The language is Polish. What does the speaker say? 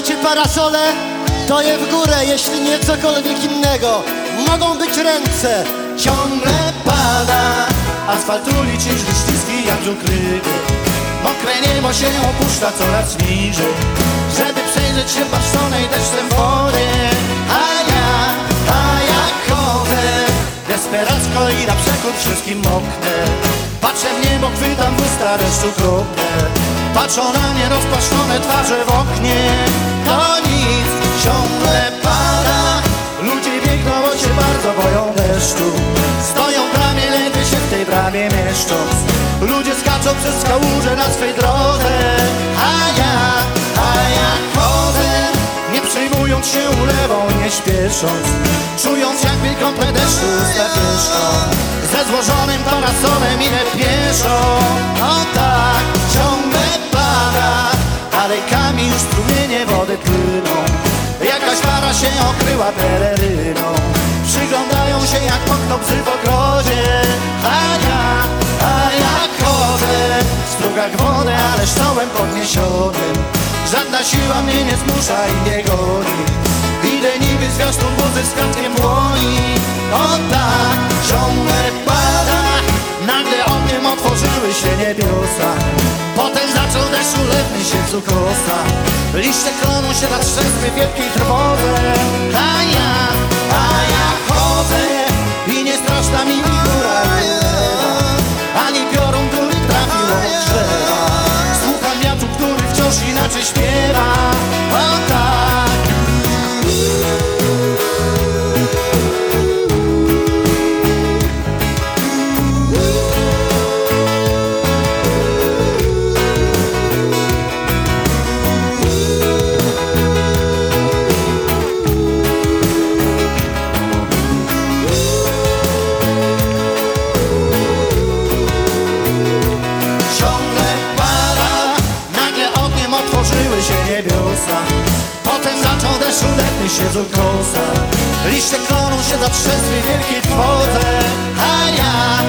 macie parasole, to je w górę, jeśli nie cokolwiek innego. Mogą być ręce. Ciągle pada. Asfalt ulic jest śliski jak ryby. Mokre niebo się opuszcza coraz niżej. Żeby przejrzeć się patrzonej deszczem wody A ja, a ja chodzę. Desperacko i na przekór wszystkim moknę. Patrzę w niebo, chwytam w usta deszczu krople Patrzą na mnie rozpaszczone twarze w oknie. To nic, ciągle pada. Ludzie biegną, bo się bardzo boją deszczu. Stoją w bramie, ledwie się w tej bramie mieszcząc Ludzie skaczą przez kałuże na swej drodze. A ja, a ja chodzę Nie przejmując się ulewą, nie śpiesząc. Czując jak wielką deszczu usta Ze złożonym parasolem idę pieszo O tak, Już strumienie wody płyną. Jakaś para się okryła pereryną Przyglądają się jak mokną psy w ogrodzie. A ja, a ja chodzę. W strugach wodę, ale stołem podniesionym Żadna siła mnie nie zmusza i nie goni. Idę niby zwiastun buzy z kratkiem dłoni O tak, ciągle ogniem otworzyły się niebiosa. Potem zaczął deszcz ulewny się z ukosa Liście kloną się na trzęsły wielkiej trwodze A ja, a ja chodzę I nie straszna mi góra Ani piorun, który trafił od drzewa. Słucham wiatru, który wciąż inaczej śpiewa otworzyły się niebiosa. Potem zaczął deszcz uletny się z ukosa Liście kloną się za trzęsły wielkiej twodze A ja,